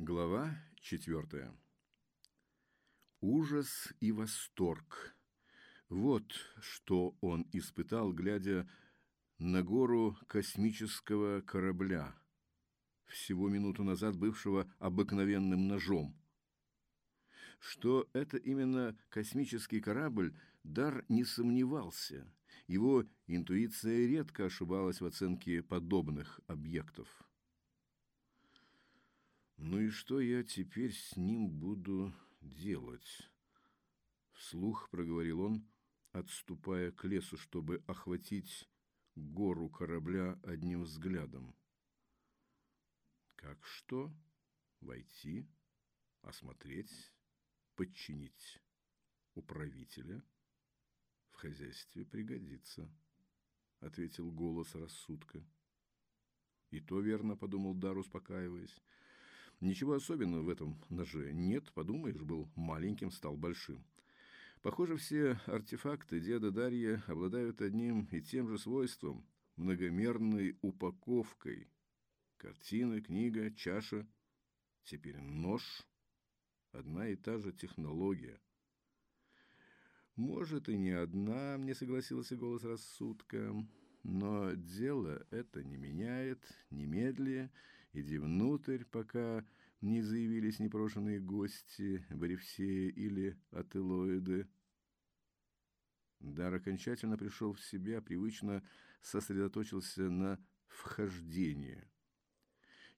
Глава четвертая. Ужас и восторг. Вот что он испытал, глядя на гору космического корабля, всего минуту назад бывшего обыкновенным ножом. Что это именно космический корабль, Дар не сомневался. Его интуиция редко ошибалась в оценке подобных объектов. «Ну и что я теперь с ним буду делать?» Вслух проговорил он, отступая к лесу, чтобы охватить гору корабля одним взглядом. Как что? Войти, осмотреть, подчинить управителя в хозяйстве пригодится, ответил голос рассудка. И то верно, подумал Дар, успокаиваясь. Ничего особенного в этом ноже нет, подумаешь, был маленьким, стал большим. Похоже, все артефакты деда Дарья обладают одним и тем же свойством – многомерной упаковкой. Картина, книга, чаша, теперь нож – одна и та же технология. Может, и не одна, мне согласился голос рассудка, но дело это не меняет, немедли, иди внутрь, пока не заявились непрошенные гости, Боревсея или Ателоиды. Дар окончательно пришел в себя, привычно сосредоточился на вхождении.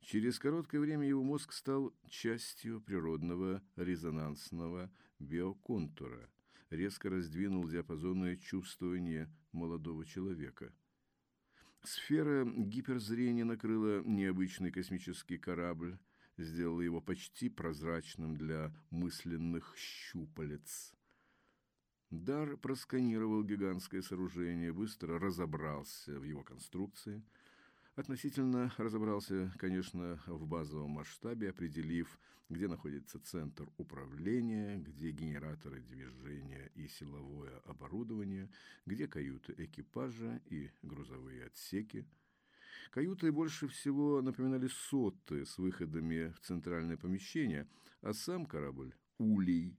Через короткое время его мозг стал частью природного резонансного биоконтура, резко раздвинул диапазоны чувствования молодого человека. Сфера гиперзрения накрыла необычный космический корабль, сделала его почти прозрачным для мысленных щупалец. Дар просканировал гигантское сооружение, быстро разобрался в его конструкции. Относительно разобрался, конечно, в базовом масштабе, определив, где находится центр управления, где генераторы движения и силовое оборудование, где каюты экипажа и грузовые отсеки – Каюты больше всего напоминали соты с выходами в центральное помещение, а сам корабль – улей.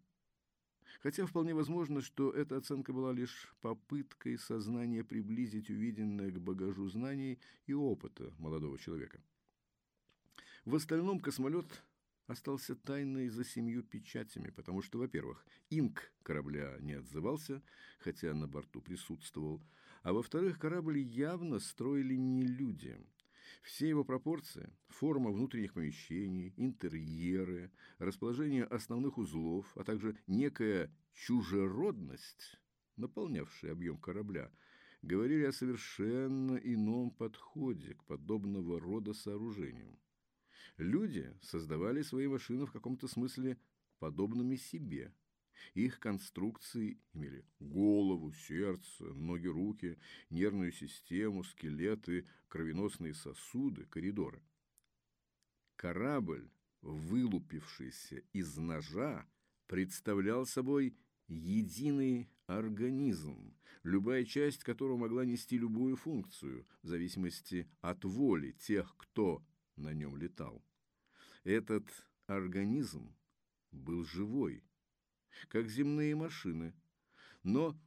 Хотя вполне возможно, что эта оценка была лишь попыткой сознания приблизить увиденное к багажу знаний и опыта молодого человека. В остальном космолет остался тайной за семью печатями, потому что, во-первых, инк корабля не отзывался, хотя на борту присутствовал, а во-вторых, корабль явно строили не люди. Все его пропорции, форма внутренних помещений, интерьеры, расположение основных узлов, а также некая чужеродность, наполнявшая объем корабля, говорили о совершенно ином подходе к подобного рода сооружениям. Люди создавали свои машины в каком-то смысле подобными себе – их конструкции имели голову, сердце, ноги, руки, нервную систему, скелеты, кровеносные сосуды, коридоры. Корабль, вылупившийся из ножа, представлял собой единый организм, любая часть которого могла нести любую функцию, в зависимости от воли тех, кто на нем летал. Этот организм был живой, как земные машины, но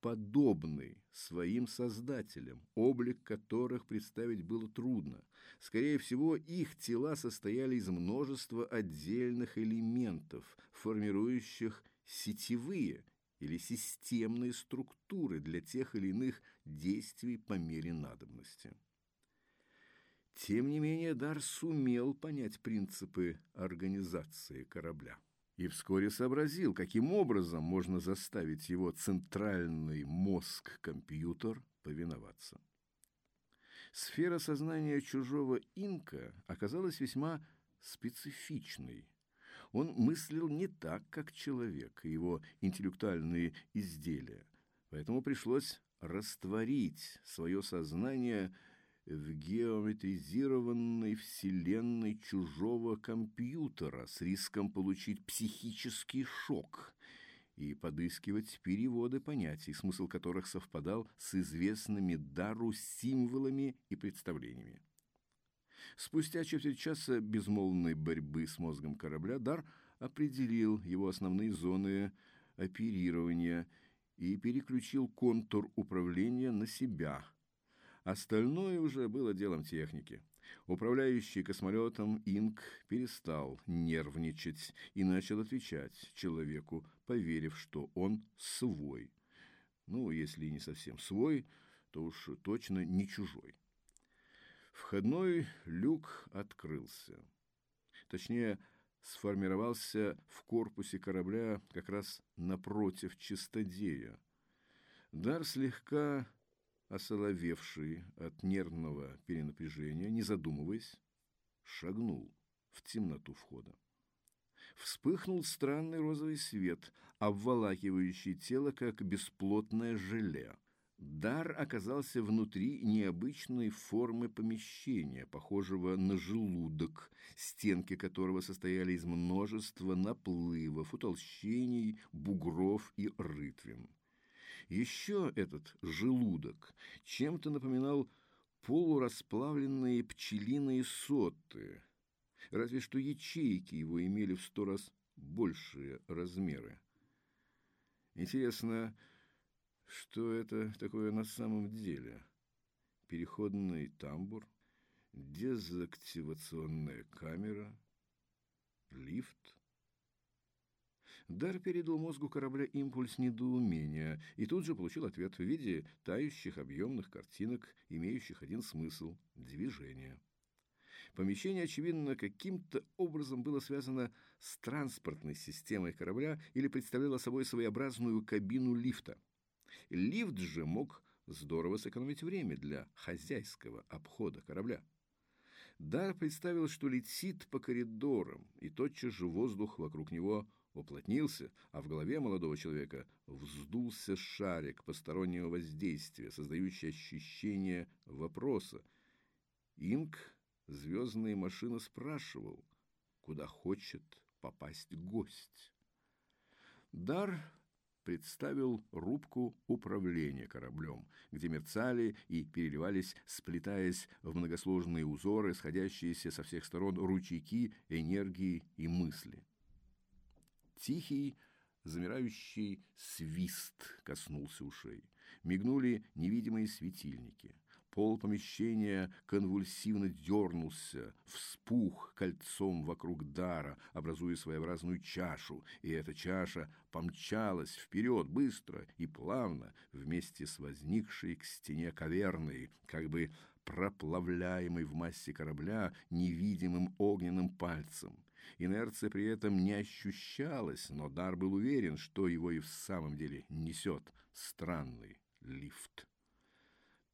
подобный своим создателям, облик которых представить было трудно. Скорее всего, их тела состояли из множества отдельных элементов, формирующих сетевые или системные структуры для тех или иных действий по мере надобности. Тем не менее, Дар сумел понять принципы организации корабля и вскоре сообразил, каким образом можно заставить его центральный мозг-компьютер повиноваться. Сфера сознания чужого инка оказалась весьма специфичной. Он мыслил не так, как человек и его интеллектуальные изделия, поэтому пришлось растворить свое сознание – в геометризированной вселенной чужого компьютера с риском получить психический шок и подыскивать переводы понятий, смысл которых совпадал с известными дару символами и представлениями. Спустя четверть часа безмолвной борьбы с мозгом корабля Дар определил его основные зоны оперирования и переключил контур управления на себя. Остальное уже было делом техники. Управляющий космолетом Инк перестал нервничать и начал отвечать человеку, поверив, что он свой. Ну, если не совсем свой, то уж точно не чужой. Входной люк открылся. Точнее, сформировался в корпусе корабля как раз напротив чистодея. Дар слегка осоловевший от нервного перенапряжения, не задумываясь, шагнул в темноту входа. Вспыхнул странный розовый свет, обволакивающий тело, как бесплотное желе. Дар оказался внутри необычной формы помещения, похожего на желудок, стенки которого состояли из множества наплывов, утолщений, бугров и рытвин. Еще этот желудок чем-то напоминал полурасплавленные пчелиные соты, разве что ячейки его имели в сто раз большие размеры. Интересно, что это такое на самом деле? Переходный тамбур, дезактивационная камера, лифт? Дар передал мозгу корабля импульс недоумения и тут же получил ответ в виде тающих объемных картинок, имеющих один смысл – движение. Помещение, очевидно, каким-то образом было связано с транспортной системой корабля или представляло собой своеобразную кабину лифта. Лифт же мог здорово сэкономить время для хозяйского обхода корабля. Дар представил, что летит по коридорам, и тотчас же воздух вокруг него уплотнился, а в голове молодого человека вздулся шарик постороннего воздействия, создающий ощущение вопроса. Инк, звездная машина, спрашивал, куда хочет попасть гость. Дар представил рубку управления кораблем, где мерцали и переливались, сплетаясь в многосложные узоры, сходящиеся со всех сторон ручейки энергии и мысли. Тихий, замирающий свист коснулся ушей. Мигнули невидимые светильники. Пол помещения конвульсивно дернулся, вспух кольцом вокруг дара, образуя своеобразную чашу, и эта чаша помчалась вперед быстро и плавно вместе с возникшей к стене каверной, как бы проплавляемой в массе корабля невидимым огненным пальцем. Инерция при этом не ощущалась, но Дар был уверен, что его и в самом деле несет странный лифт.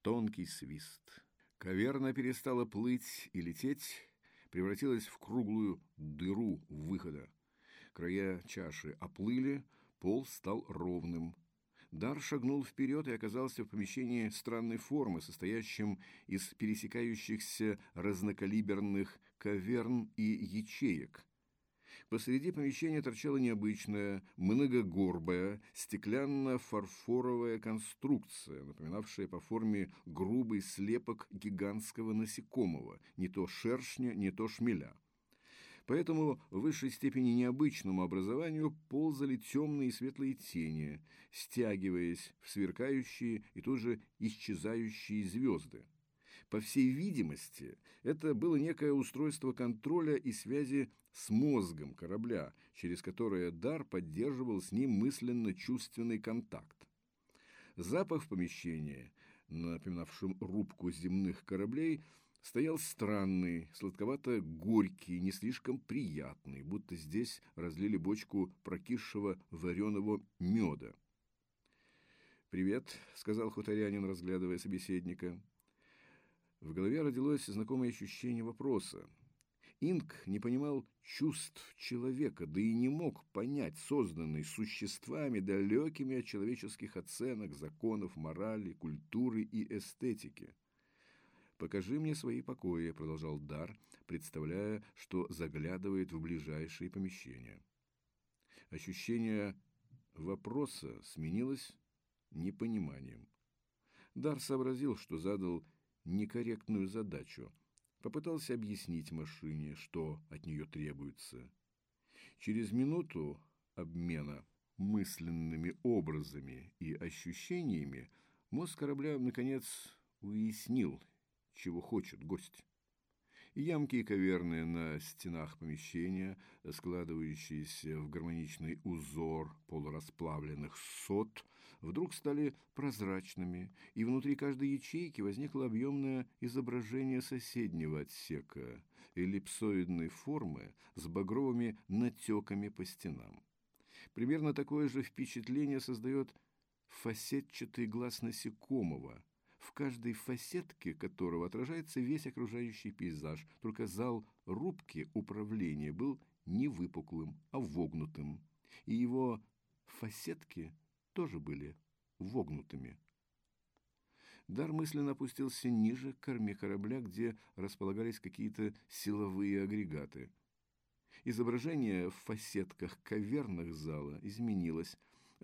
Тонкий свист. Каверна перестала плыть и лететь, превратилась в круглую дыру выхода. Края чаши оплыли, пол стал ровным. Дар шагнул вперед и оказался в помещении странной формы, состоящем из пересекающихся разнокалиберных каверн и ячеек. Посреди помещения торчала необычная, многогорбая, стеклянно-фарфоровая конструкция, напоминавшая по форме грубый слепок гигантского насекомого, не то шершня, не то шмеля. Поэтому в высшей степени необычному образованию ползали темные и светлые тени, стягиваясь в сверкающие и тут же исчезающие звезды. По всей видимости, это было некое устройство контроля и связи с мозгом корабля, через которое Дар поддерживал с ним мысленно-чувственный контакт. Запах в помещении, напоминавшем рубку земных кораблей, стоял странный, сладковато-горький, не слишком приятный, будто здесь разлили бочку прокисшего вареного меда. «Привет», — сказал хуторянин, разглядывая собеседника. В голове родилось знакомое ощущение вопроса. Инк не понимал чувств человека, да и не мог понять созданный существами, далекими от человеческих оценок, законов, морали, культуры и эстетики. «Покажи мне свои покои», — продолжал Дар, представляя, что заглядывает в ближайшие помещения. Ощущение вопроса сменилось непониманием. Дар сообразил, что задал некорректную задачу. попытался объяснить машине, что от нее требуется. Через минуту обмена мысленными образами и ощущениями мозг корабля, наконец, уяснил, чего хочет гость. Ямки и каверны на стенах помещения, складывающиеся в гармоничный узор полурасплавленных сот, вдруг стали прозрачными, и внутри каждой ячейки возникло объемное изображение соседнего отсека, эллипсоидной формы с багровыми натеками по стенам. Примерно такое же впечатление создает фасетчатый глаз насекомого, в каждой фасетке которого отражается весь окружающий пейзаж, только зал рубки управления был не выпуклым, а вогнутым, и его фасетки тоже были вогнутыми. Дар мысленно опустился ниже к корме корабля, где располагались какие-то силовые агрегаты. Изображение в фасетках кавернах зала изменилось.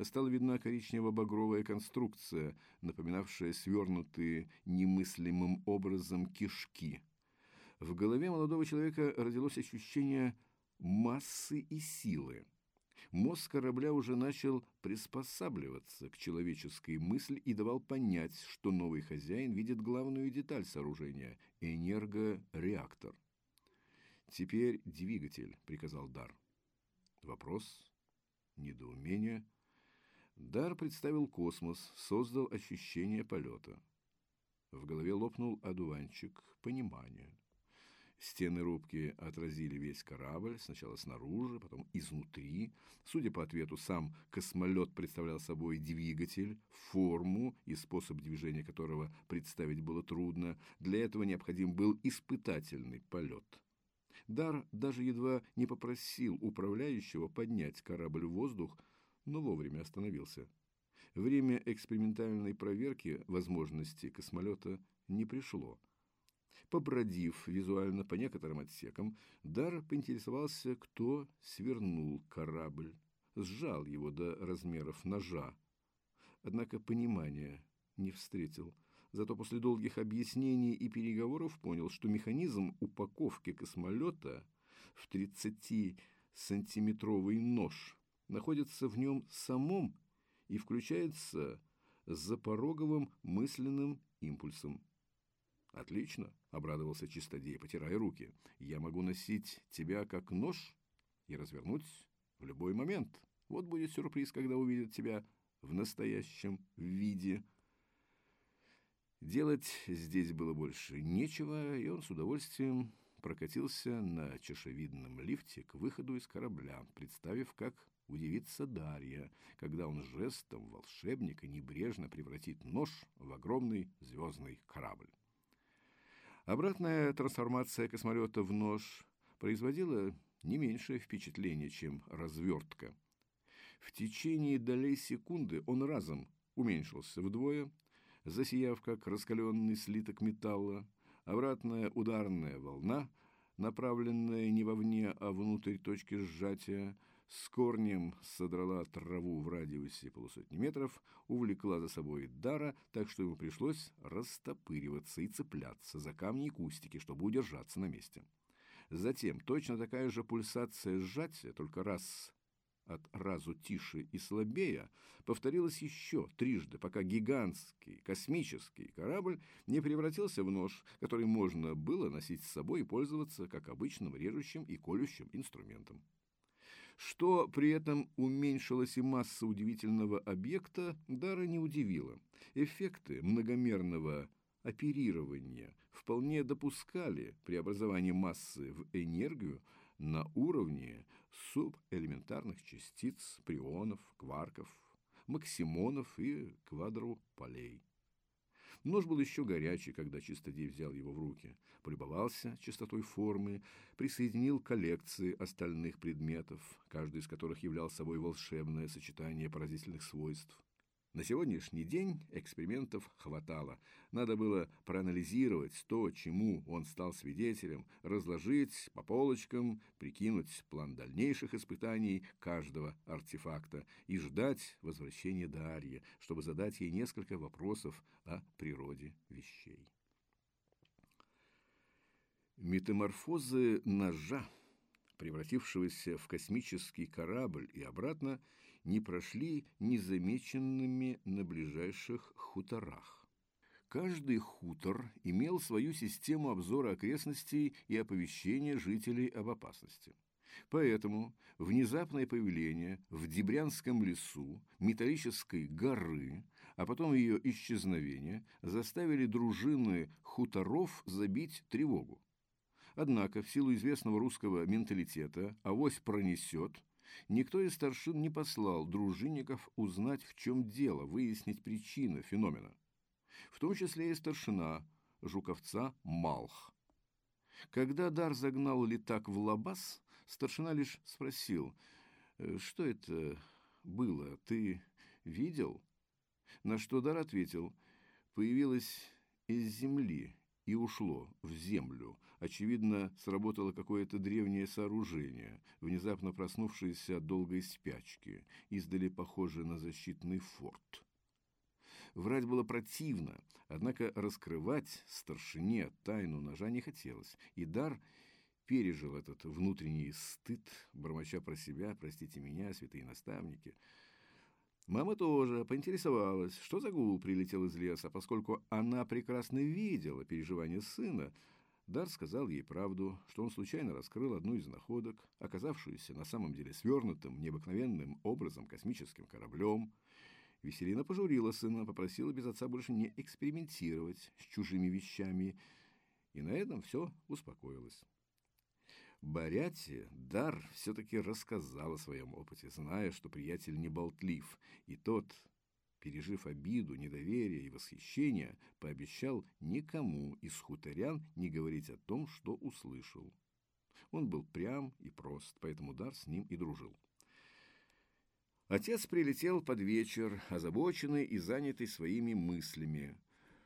Стала видна коричнево-багровая конструкция, напоминавшая свернутые немыслимым образом кишки. В голове молодого человека родилось ощущение массы и силы. Мозг корабля уже начал приспосабливаться к человеческой мысли и давал понять, что новый хозяин видит главную деталь сооружения – энергореактор. «Теперь двигатель», – приказал Дар. Вопрос, недоумение. Дар представил космос, создал ощущение полета. В голове лопнул одуванчик понимания. Стены рубки отразили весь корабль, сначала снаружи, потом изнутри. Судя по ответу, сам космолет представлял собой двигатель, форму и способ движения которого представить было трудно. Для этого необходим был испытательный полет. Дар даже едва не попросил управляющего поднять корабль в воздух, но вовремя остановился. Время экспериментальной проверки возможностей космолета не пришло – Побродив визуально по некоторым отсекам, Дар поинтересовался, кто свернул корабль, сжал его до размеров ножа. Однако понимания не встретил. Зато после долгих объяснений и переговоров понял, что механизм упаковки космолета в 30-сантиметровый нож находится в нем самом и включается с запороговым мысленным импульсом. «Отлично», — обрадовался Чистодей, потирая руки. «Я могу носить тебя как нож и развернуть в любой момент. Вот будет сюрприз, когда увидят тебя в настоящем виде». Делать здесь было больше нечего, и он с удовольствием прокатился на чашевидном лифте к выходу из корабля, представив, как удивится Дарья, когда он жестом волшебника небрежно превратит нож в огромный звездный корабль. Обратная трансформация космолета в нож производила не меньшее впечатление, чем развертка. В течение долей секунды он разом уменьшился вдвое, засияв как раскаленный слиток металла. Обратная ударная волна, направленная не вовне, а внутрь точки сжатия, с корнем содрала траву в радиусе полусотни метров, увлекла за собой Дара, так что ему пришлось растопыриваться и цепляться за камни и кустики, чтобы удержаться на месте. Затем точно такая же пульсация сжатия, только раз от разу тише и слабее, повторилась еще трижды, пока гигантский космический корабль не превратился в нож, который можно было носить с собой и пользоваться как обычным режущим и колющим инструментом. Что при этом уменьшилась и масса удивительного объекта, Дара не удивило. Эффекты многомерного оперирования вполне допускали преобразование массы в энергию на уровне субэлементарных частиц, прионов, кварков, максимонов и квадруполей. Нож был еще горячий, когда Чистодей взял его в руки, полюбовался чистотой формы, присоединил коллекции остальных предметов, каждый из которых являл собой волшебное сочетание поразительных свойств. На сегодняшний день экспериментов хватало. Надо было проанализировать то, чему он стал свидетелем, разложить по полочкам, прикинуть план дальнейших испытаний каждого артефакта и ждать возвращения Дарьи, чтобы задать ей несколько вопросов о природе вещей. Метаморфозы ножа, превратившегося в космический корабль и обратно, не прошли незамеченными на ближайших хуторах. Каждый хутор имел свою систему обзора окрестностей и оповещения жителей об опасности. Поэтому внезапное появление в Дебрянском лесу металлической горы, а потом ее исчезновение, заставили дружины хуторов забить тревогу. Однако, в силу известного русского менталитета, авось пронесет, никто из старшин не послал дружинников узнать, в чем дело, выяснить причину феномена. В том числе и старшина Жуковца Малх. Когда Дар загнал летак в лабаз, старшина лишь спросил, «Э, «Что это было? Ты видел?» На что Дар ответил, «Появилось из земли и ушло в землю. Очевидно, сработало какое-то древнее сооружение, внезапно проснувшееся от долгой спячки, издали похожее на защитный форт. Врать было противно, однако раскрывать старшине тайну ножа не хотелось, и Дар пережил этот внутренний стыд, бормоча про себя «Простите меня, святые наставники», Мама тоже поинтересовалась, что за гул прилетел из леса, поскольку она прекрасно видела переживания сына. Дар сказал ей правду, что он случайно раскрыл одну из находок, оказавшуюся на самом деле свернутым необыкновенным образом космическим кораблем. Веселина пожурила сына, попросила без отца больше не экспериментировать с чужими вещами, и на этом все успокоилось. Боряте Дар все-таки рассказал о своем опыте, зная, что приятель не болтлив, и тот, пережив обиду, недоверие и восхищение, пообещал никому из хуторян не говорить о том, что услышал. Он был прям и прост, поэтому Дар с ним и дружил. Отец прилетел под вечер, озабоченный и занятый своими мыслями.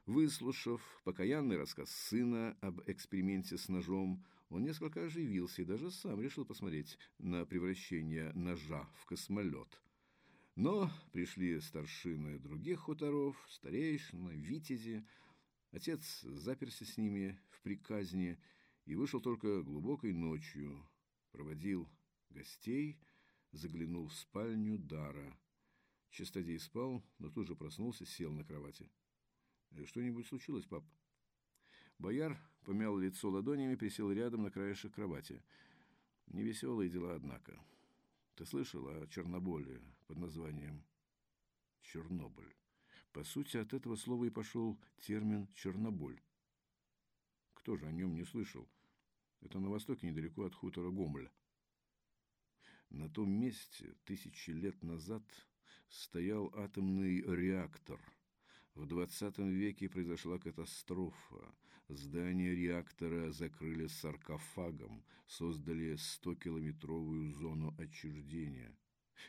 Выслушав покаянный рассказ сына об эксперименте с ножом, он несколько оживился и даже сам решил посмотреть на превращение ножа в космолет. Но пришли старшины других хуторов, старейшины, витязи. Отец заперся с ними в приказне и вышел только глубокой ночью, проводил гостей, заглянул в спальню Дара. Чистодей спал, но тут же проснулся, сел на кровати. «Что-нибудь случилось, пап?» Бояр помял лицо ладонями, присел рядом на краешек кровати. Невеселые дела, однако. Ты слышал о Черноболе под названием Чернобыль? По сути, от этого слова и пошел термин «Черноболь». Кто же о нем не слышал? Это на востоке, недалеко от хутора Гомля. На том месте тысячи лет назад стоял атомный реактор. В 20 веке произошла катастрофа. Здание реактора закрыли саркофагом, создали 100-километровую зону отчуждения.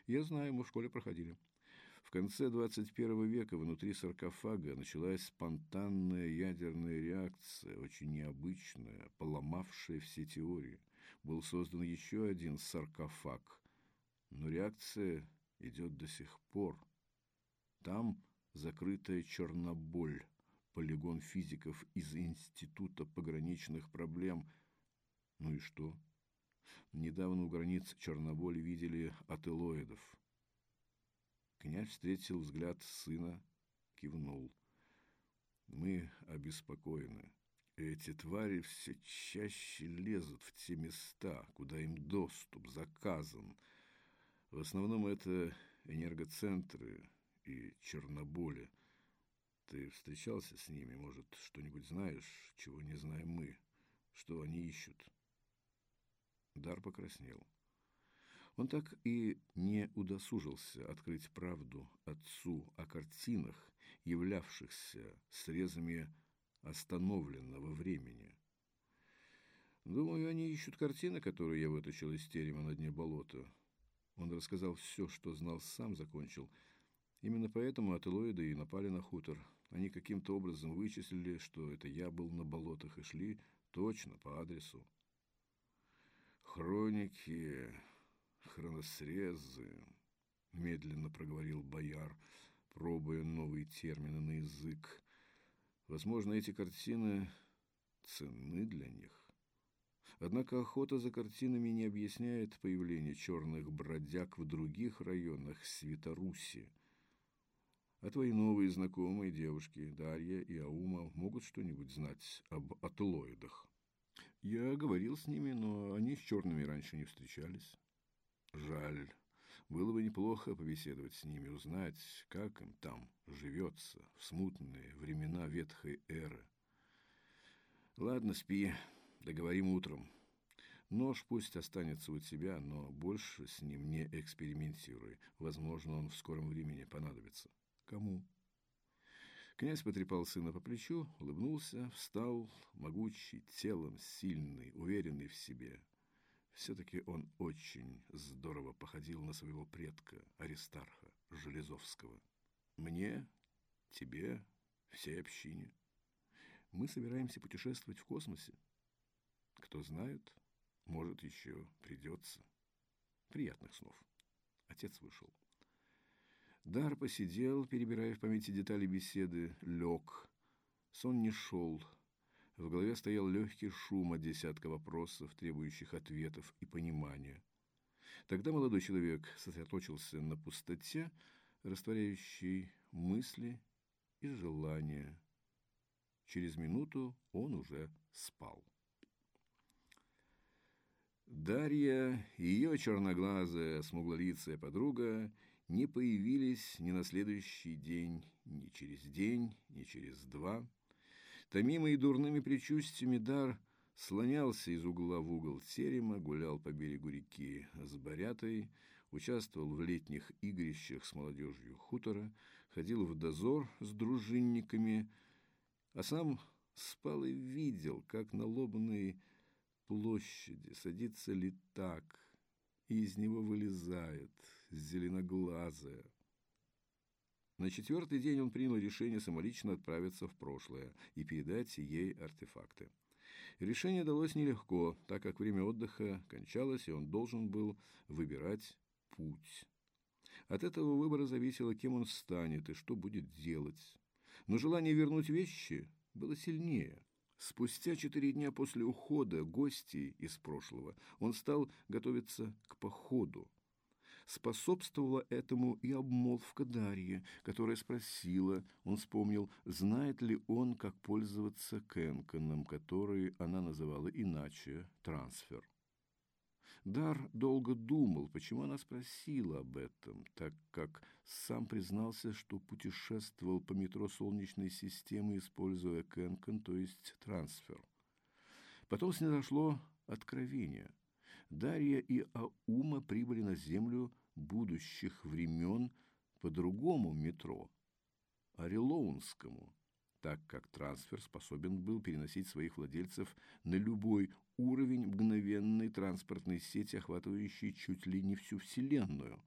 Я знаю, мы в школе проходили. В конце 21 века внутри саркофага началась спонтанная ядерная реакция, очень необычная, поломавшая все теории. Был создан еще один саркофаг, но реакция идет до сих пор. Там закрытая Черноболь полигон физиков из Института пограничных проблем. Ну и что? Недавно у границ Черноболи видели ателоидов. Князь встретил взгляд сына, кивнул. Мы обеспокоены. Эти твари все чаще лезут в те места, куда им доступ заказан. В основном это энергоцентры и Черноболи – ты встречался с ними, может, что-нибудь знаешь, чего не знаем мы? Что они ищут?» Дар покраснел. Он так и не удосужился открыть правду отцу о картинах, являвшихся срезами остановленного времени. Думаю, они ищут картины, которые я вытащил из терема на дне болота. Он рассказал все, что знал сам, закончил – Именно поэтому ателоиды и напали на хутор. Они каким-то образом вычислили, что это я был на болотах и шли точно по адресу. Хроники, хроносрезы, медленно проговорил бояр, пробуя новые термины на язык. Возможно, эти картины ценны для них. Однако охота за картинами не объясняет появление черных бродяг в других районах Святоруси. А твои новые знакомые девушки, Дарья и Аума, могут что-нибудь знать об атлоидах? Я говорил с ними, но они с черными раньше не встречались. Жаль. Было бы неплохо побеседовать с ними, узнать, как им там живется в смутные времена ветхой эры. Ладно, спи, договорим утром. Нож пусть останется у тебя, но больше с ним не экспериментируй. Возможно, он в скором времени понадобится. Кому? Князь потрепал сына по плечу, улыбнулся, встал, могучий, телом сильный, уверенный в себе. Все-таки он очень здорово походил на своего предка, Аристарха Железовского. Мне, тебе, всей общине. Мы собираемся путешествовать в космосе. Кто знает, может, еще придется. Приятных снов. Отец вышел. Дар посидел, перебирая в памяти детали беседы, лег. Сон не шел. В голове стоял легкий шум от десятка вопросов, требующих ответов и понимания. Тогда молодой человек сосредоточился на пустоте, растворяющей мысли и желания. Через минуту он уже спал. Дарья и ее черноглазая, смуглолицая подруга не появились ни на следующий день, ни через день, ни через два. Томимый дурными предчувствиями дар слонялся из угла в угол терема, гулял по берегу реки с Борятой, участвовал в летних игрищах с молодежью хутора, ходил в дозор с дружинниками, а сам спал и видел, как на лобной площади садится летак, и из него вылезает зеленоглазая. На четвертый день он принял решение самолично отправиться в прошлое и передать ей артефакты. Решение далось нелегко, так как время отдыха кончалось, и он должен был выбирать путь. От этого выбора зависело, кем он станет и что будет делать. Но желание вернуть вещи было сильнее. Спустя четыре дня после ухода гостей из прошлого он стал готовиться к походу. Способствовала этому и обмолвка Дарьи, которая спросила, он вспомнил, знает ли он, как пользоваться Кенконом, который она называла иначе трансфер. Дар долго думал, почему она спросила об этом, так как сам признался, что путешествовал по метро Солнечной системы, используя Кенкон, то есть трансфер. Потом снизошло откровение. Дарья и Аума прибыли на Землю будущих времен по другому метро, Орелоунскому, так как трансфер способен был переносить своих владельцев на любой уровень мгновенной транспортной сети, охватывающей чуть ли не всю Вселенную.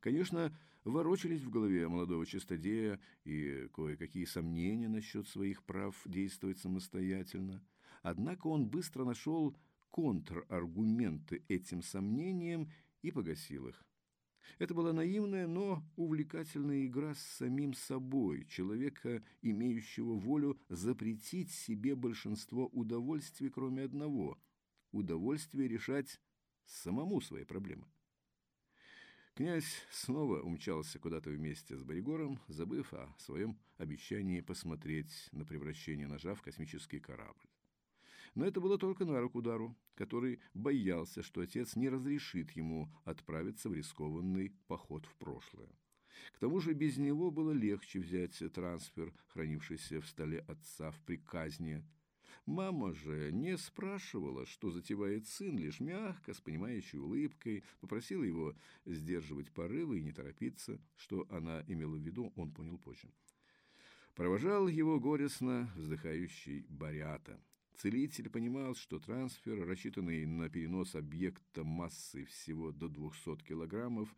Конечно, ворочались в голове молодого чистодея и кое-какие сомнения насчет своих прав действовать самостоятельно. Однако он быстро нашел контраргументы этим сомнениям и погасил их. Это была наивная, но увлекательная игра с самим собой, человека, имеющего волю запретить себе большинство удовольствий, кроме одного – удовольствие решать самому свои проблемы. Князь снова умчался куда-то вместе с Боригором, забыв о своем обещании посмотреть на превращение ножа в космический корабль. Но это было только на руку Дару, который боялся, что отец не разрешит ему отправиться в рискованный поход в прошлое. К тому же без него было легче взять трансфер, хранившийся в столе отца в приказне. Мама же не спрашивала, что затевает сын, лишь мягко, с понимающей улыбкой, попросила его сдерживать порывы и не торопиться, что она имела в виду, он понял позже. Провожал его горестно вздыхающий Борята. Целитель понимал, что трансфер, рассчитанный на перенос объекта массой всего до 200 килограммов,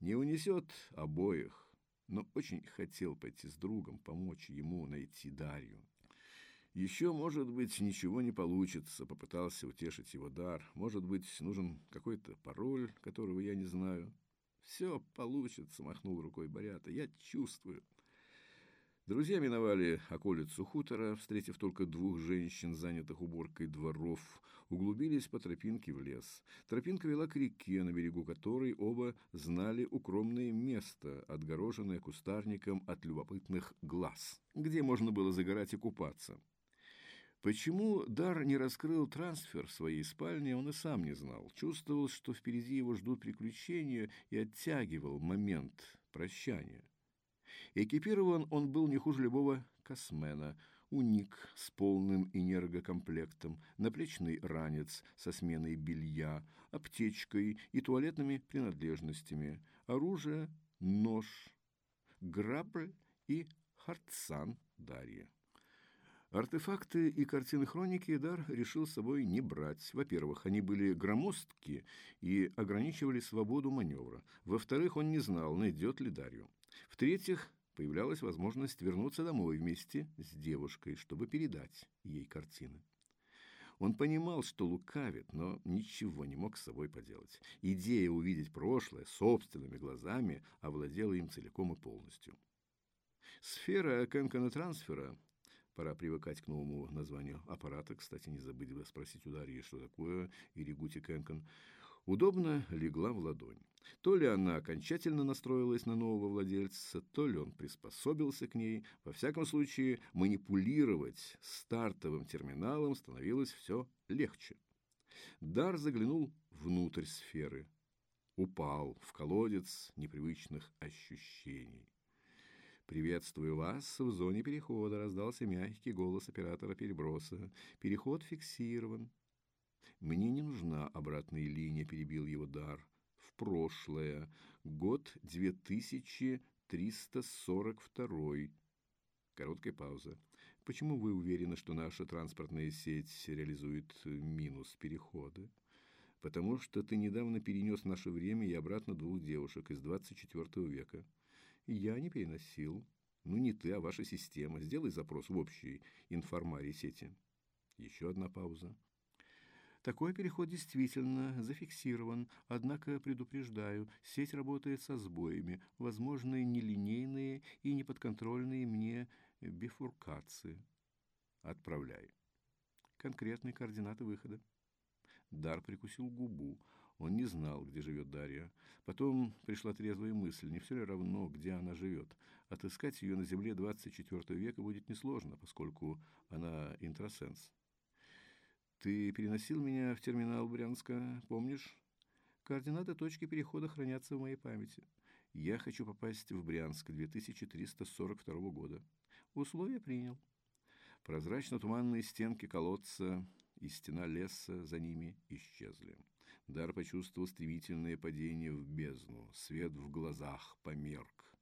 не унесет обоих, но очень хотел пойти с другом, помочь ему найти Дарью. Еще, может быть, ничего не получится, попытался утешить его дар. Может быть, нужен какой-то пароль, которого я не знаю. Все получится, махнул рукой Борята. Я чувствую. Друзья миновали околицу хутора, встретив только двух женщин, занятых уборкой дворов, углубились по тропинке в лес. Тропинка вела к реке, на берегу которой оба знали укромное место, отгороженное кустарником от любопытных глаз, где можно было загорать и купаться. Почему Дар не раскрыл трансфер в своей спальне, он и сам не знал. Чувствовал, что впереди его ждут приключения, и оттягивал момент прощания. Экипирован он был не хуже любого космена. Уник с полным энергокомплектом, наплечный ранец со сменой белья, аптечкой и туалетными принадлежностями, оружие, нож, грабль и харцан Дарья. Артефакты и картины хроники Дар решил с собой не брать. Во-первых, они были громоздки и ограничивали свободу маневра. Во-вторых, он не знал, найдет ли Дарью. В-третьих, появлялась возможность вернуться домой вместе с девушкой, чтобы передать ей картины. Он понимал, что лукавит, но ничего не мог с собой поделать. Идея увидеть прошлое собственными глазами овладела им целиком и полностью. Сфера Кэнкона-трансфера Пора привыкать к новому названию аппарата. Кстати, не забыть бы спросить у Дарьи, что такое Иригути Кэнкон удобно легла в ладонь. То ли она окончательно настроилась на нового владельца, то ли он приспособился к ней. Во всяком случае, манипулировать стартовым терминалом становилось все легче. Дар заглянул внутрь сферы. Упал в колодец непривычных ощущений. «Приветствую вас в зоне перехода», — раздался мягкий голос оператора переброса. «Переход фиксирован. «Мне не нужна обратная линия», – перебил его дар. «В прошлое. Год 2342». Короткая пауза. «Почему вы уверены, что наша транспортная сеть реализует минус перехода?» «Потому что ты недавно перенес наше время и обратно двух девушек из 24 века». «Я не переносил». «Ну, не ты, а ваша система. Сделай запрос в общей информарии сети». Еще одна пауза. Такой переход действительно зафиксирован, однако, предупреждаю, сеть работает со сбоями, возможны нелинейные и неподконтрольные мне бифуркации. Отправляй. Конкретные координаты выхода. Дар прикусил губу. Он не знал, где живет Дарья. Потом пришла трезвая мысль, не все ли равно, где она живет. Отыскать ее на земле 24 века будет несложно, поскольку она интросенс. Ты переносил меня в терминал Брянска, помнишь? Координаты точки перехода хранятся в моей памяти. Я хочу попасть в Брянск 2342 года. Условия принял. Прозрачно-туманные стенки колодца и стена леса за ними исчезли. Дар почувствовал стремительное падение в бездну, свет в глазах померк.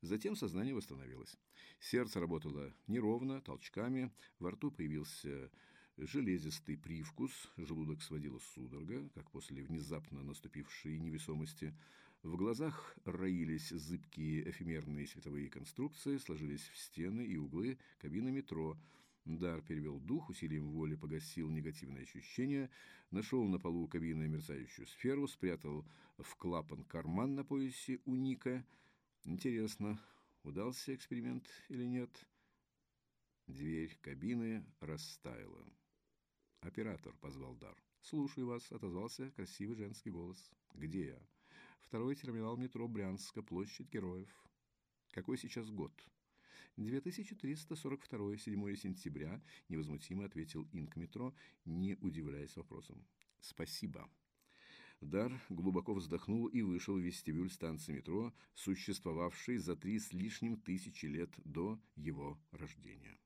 Затем сознание восстановилось. Сердце работало неровно, толчками, во рту появился железистый привкус, желудок сводило судорога, как после внезапно наступившей невесомости. В глазах роились зыбкие эфемерные световые конструкции, сложились в стены и углы кабины метро. Дар перевел дух, усилием воли погасил негативные ощущения, нашел на полу кабины мерцающую сферу, спрятал в клапан карман на поясе у Ника. Интересно, удался эксперимент или нет? Дверь кабины растаяла. «Оператор», — позвал Дар. «Слушаю вас», — отозвался красивый женский голос. «Где я?» «Второй терминал метро Брянска, площадь Героев». «Какой сейчас год?» 2342, 7 сентября, невозмутимо ответил Инк-метро, не удивляясь вопросом. Спасибо. Дар глубоко вздохнул и вышел в вестибюль станции метро, существовавшей за три с лишним тысячи лет до его рождения.